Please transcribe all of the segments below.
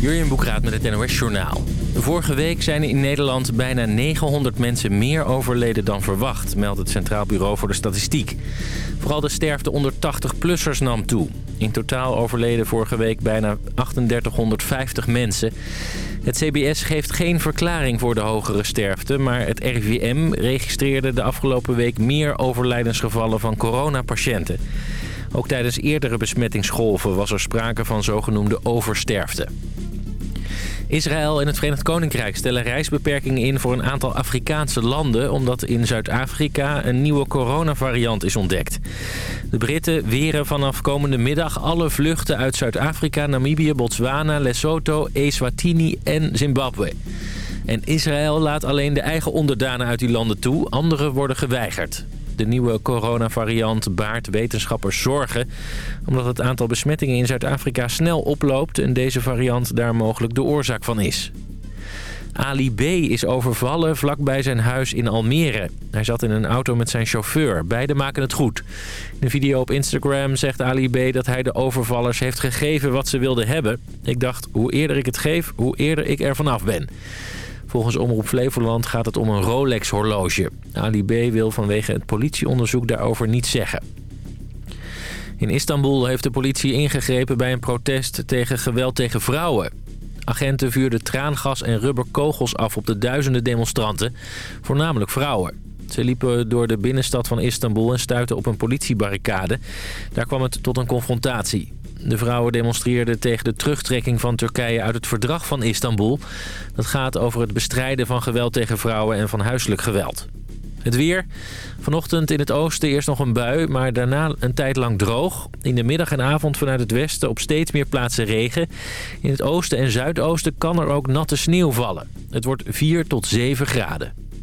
Jurjen Boekraat met het NOS Journaal. Vorige week zijn in Nederland bijna 900 mensen meer overleden dan verwacht... meldt het Centraal Bureau voor de Statistiek. Vooral de sterfte onder 80-plussers nam toe. In totaal overleden vorige week bijna 3850 mensen. Het CBS geeft geen verklaring voor de hogere sterfte... maar het RIVM registreerde de afgelopen week meer overlijdensgevallen van coronapatiënten. Ook tijdens eerdere besmettingsgolven was er sprake van zogenoemde oversterfte. Israël en het Verenigd Koninkrijk stellen reisbeperkingen in voor een aantal Afrikaanse landen... omdat in Zuid-Afrika een nieuwe coronavariant is ontdekt. De Britten weren vanaf komende middag alle vluchten uit Zuid-Afrika, Namibië, Botswana, Lesotho, Eswatini en Zimbabwe. En Israël laat alleen de eigen onderdanen uit die landen toe, anderen worden geweigerd. De nieuwe coronavariant baart wetenschappers zorgen... omdat het aantal besmettingen in Zuid-Afrika snel oploopt... en deze variant daar mogelijk de oorzaak van is. Ali B. is overvallen vlakbij zijn huis in Almere. Hij zat in een auto met zijn chauffeur. Beiden maken het goed. In een video op Instagram zegt Ali B. dat hij de overvallers heeft gegeven wat ze wilden hebben. Ik dacht, hoe eerder ik het geef, hoe eerder ik er vanaf ben. Volgens Omroep Flevoland gaat het om een Rolex-horloge. Ali B. wil vanwege het politieonderzoek daarover niets zeggen. In Istanbul heeft de politie ingegrepen bij een protest tegen geweld tegen vrouwen. Agenten vuurden traangas en rubberkogels af op de duizenden demonstranten, voornamelijk vrouwen. Ze liepen door de binnenstad van Istanbul en stuitten op een politiebarricade. Daar kwam het tot een confrontatie. De vrouwen demonstreerden tegen de terugtrekking van Turkije uit het verdrag van Istanbul. Dat gaat over het bestrijden van geweld tegen vrouwen en van huiselijk geweld. Het weer. Vanochtend in het oosten eerst nog een bui, maar daarna een tijd lang droog. In de middag en avond vanuit het westen op steeds meer plaatsen regen. In het oosten en zuidoosten kan er ook natte sneeuw vallen. Het wordt 4 tot 7 graden.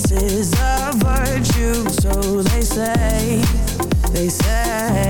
This is a virtue, so they say, they say.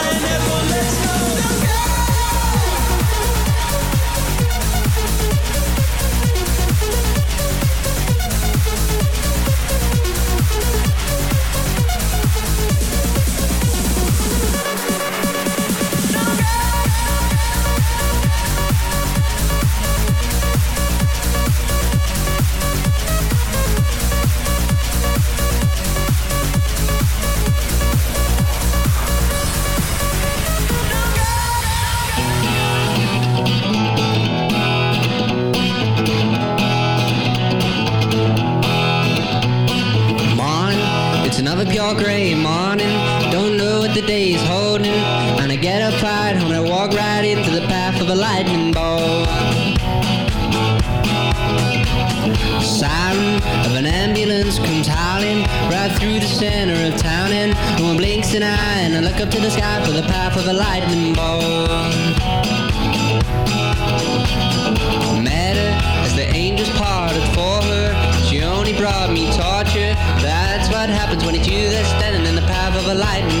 an eye. And I look up to the sky for the path of a lightning bolt. Met her as the angels parted for her. She only brought me torture. That's what happens when it's you that's standing in the path of a lightning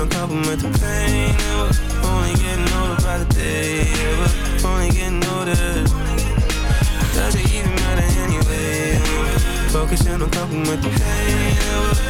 on top of mental pain. Yeah, only getting older by the day. Yeah, only getting older. Does it even matter anyway? Focusing on top of the pain. Yeah,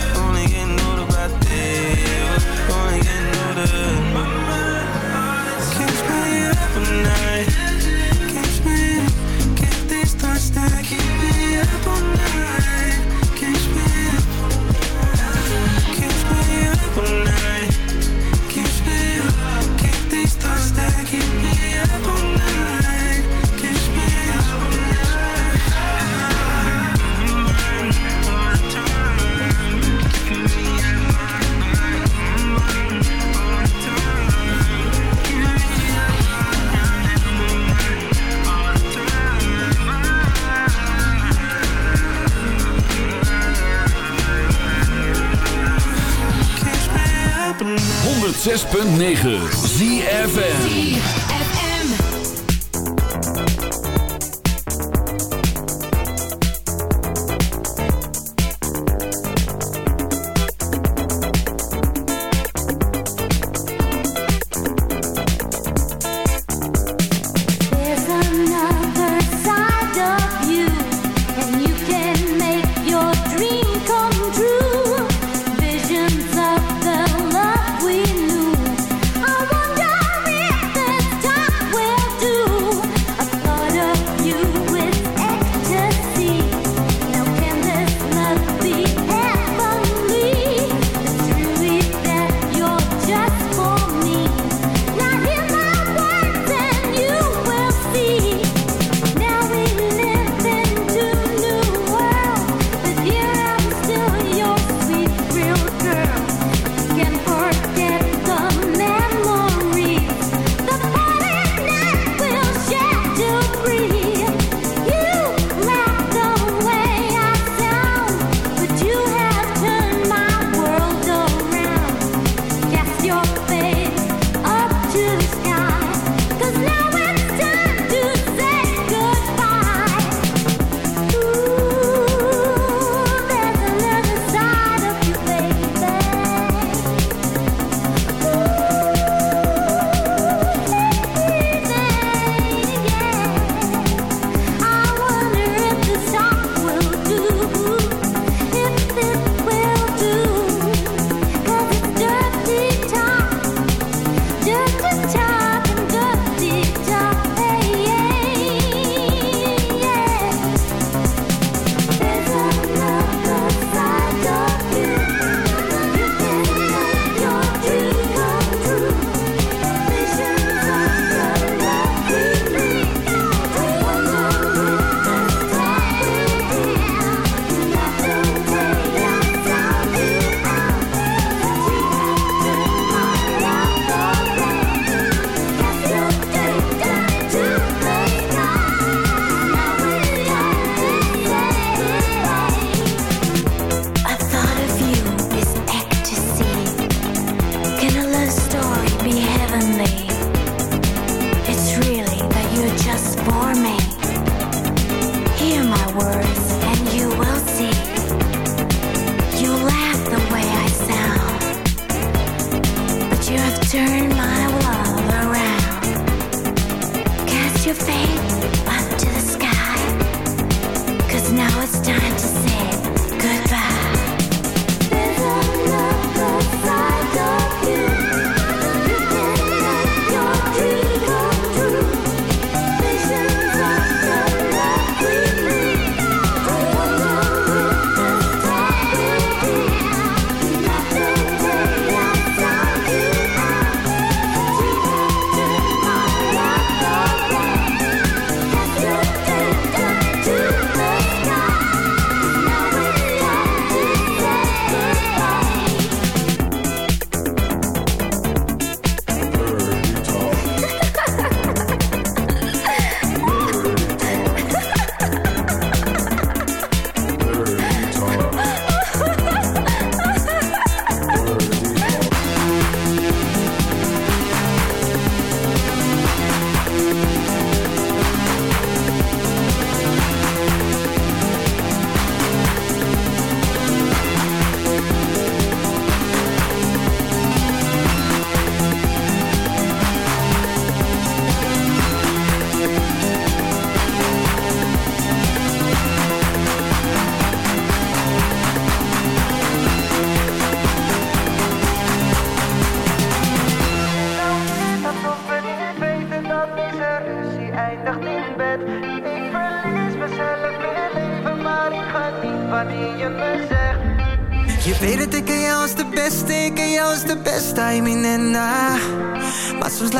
106.9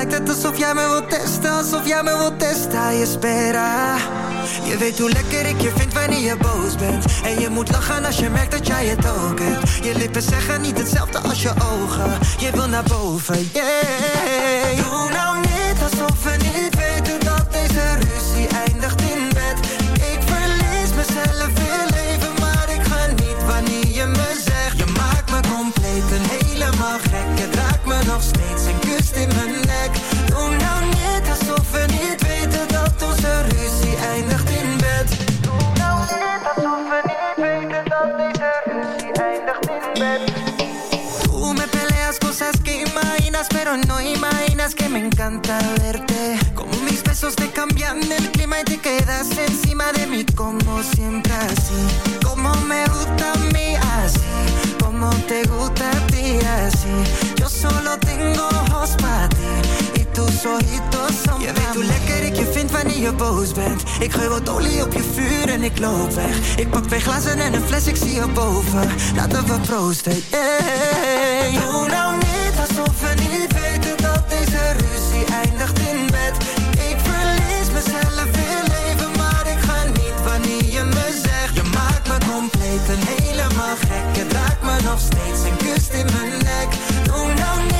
lijkt het alsof jij me wilt testen, alsof jij me wilt testen, je spera. Je weet hoe lekker ik je vind wanneer je boos bent. En je moet lachen als je merkt dat jij het ook hebt. Je lippen zeggen niet hetzelfde als je ogen. Je wil naar boven, yeah. Doe nou niet kust in mijn nek. Doe nou niet alsof we niet weten dat onze ruzie eindigt in bed. Doe nou niet alsof we niet weten dat deze ruzie eindigt in bed. Tú me peleas cosas que imaginas, pero no imaginas que me encanta verte. Como mis besos te cambian el clima y te quedas encima de mí, como siempre Je weet hoe lekker ik je vind wanneer je boos bent. Ik gooi wat olie op je vuur en ik loop weg. Ik pak twee glazen en een fles, ik zie je boven. Laten we proosten, yeah. Doe nou niet alsof we niet weten dat deze ruzie eindigt in bed. Ik verlies mezelf in leven, maar ik ga niet wanneer je me zegt. Je maakt me compleet en helemaal gek. Het raakt me nog steeds en kust in mijn nek. Doe nou niet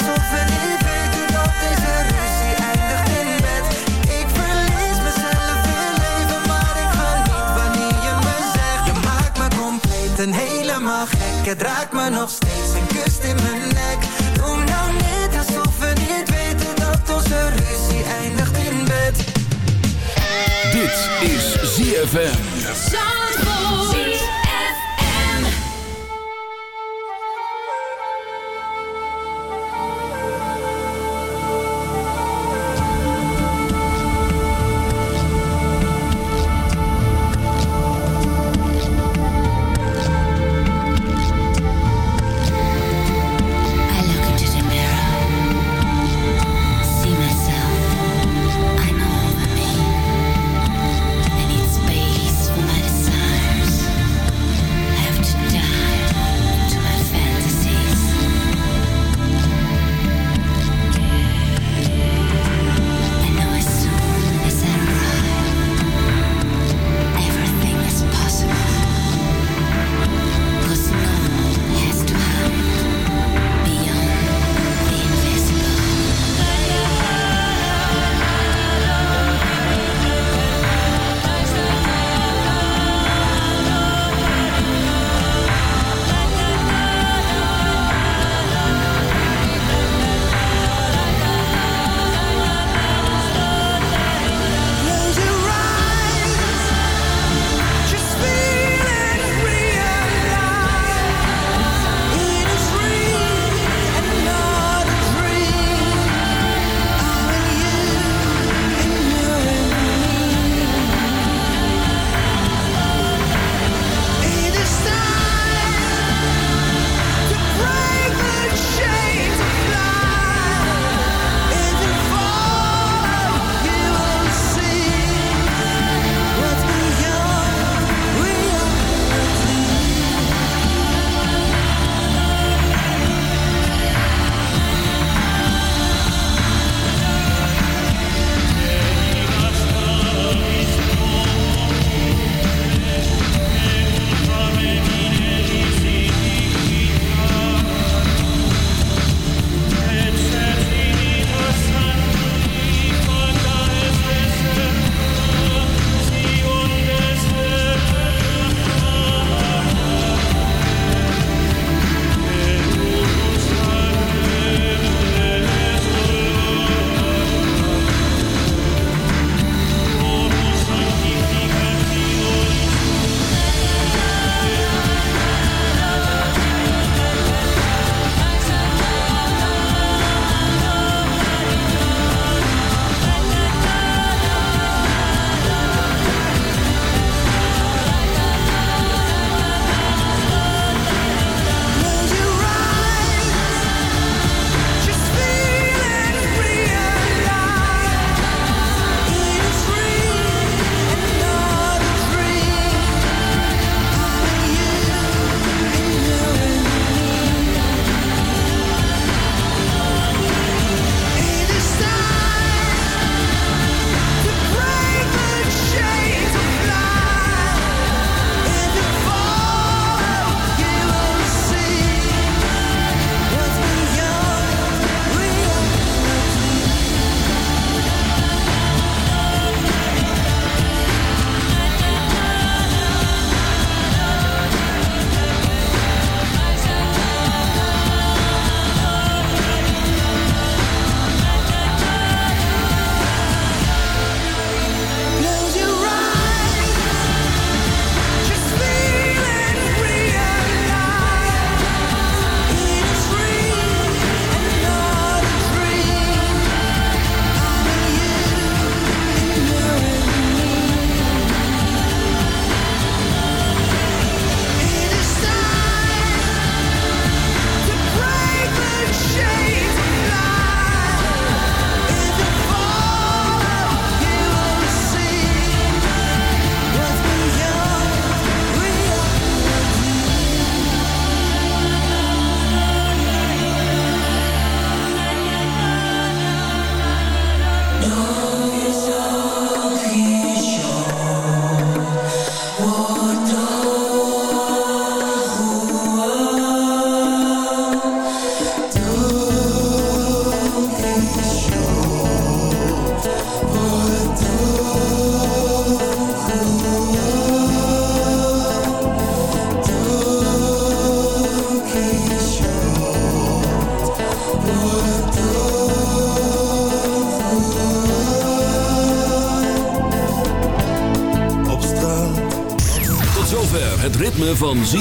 Het raakt me nog steeds en kust in mijn nek. Doe nou niet alsof we niet weten dat onze ruzie eindigt in bed. Dit is ZFM.